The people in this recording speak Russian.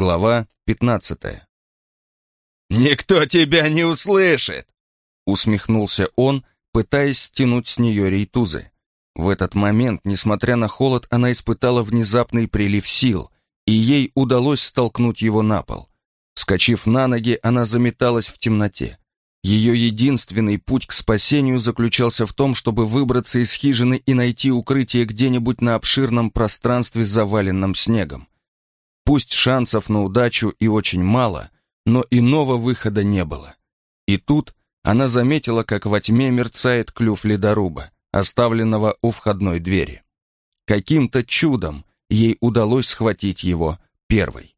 Глава 15. «Никто тебя не услышит!» Усмехнулся он, пытаясь стянуть с нее рейтузы. В этот момент, несмотря на холод, она испытала внезапный прилив сил, и ей удалось столкнуть его на пол. Вскочив на ноги, она заметалась в темноте. Ее единственный путь к спасению заключался в том, чтобы выбраться из хижины и найти укрытие где-нибудь на обширном пространстве, заваленном снегом. Пусть шансов на удачу и очень мало, но иного выхода не было. И тут она заметила, как во тьме мерцает клюв ледоруба, оставленного у входной двери. Каким-то чудом ей удалось схватить его первой.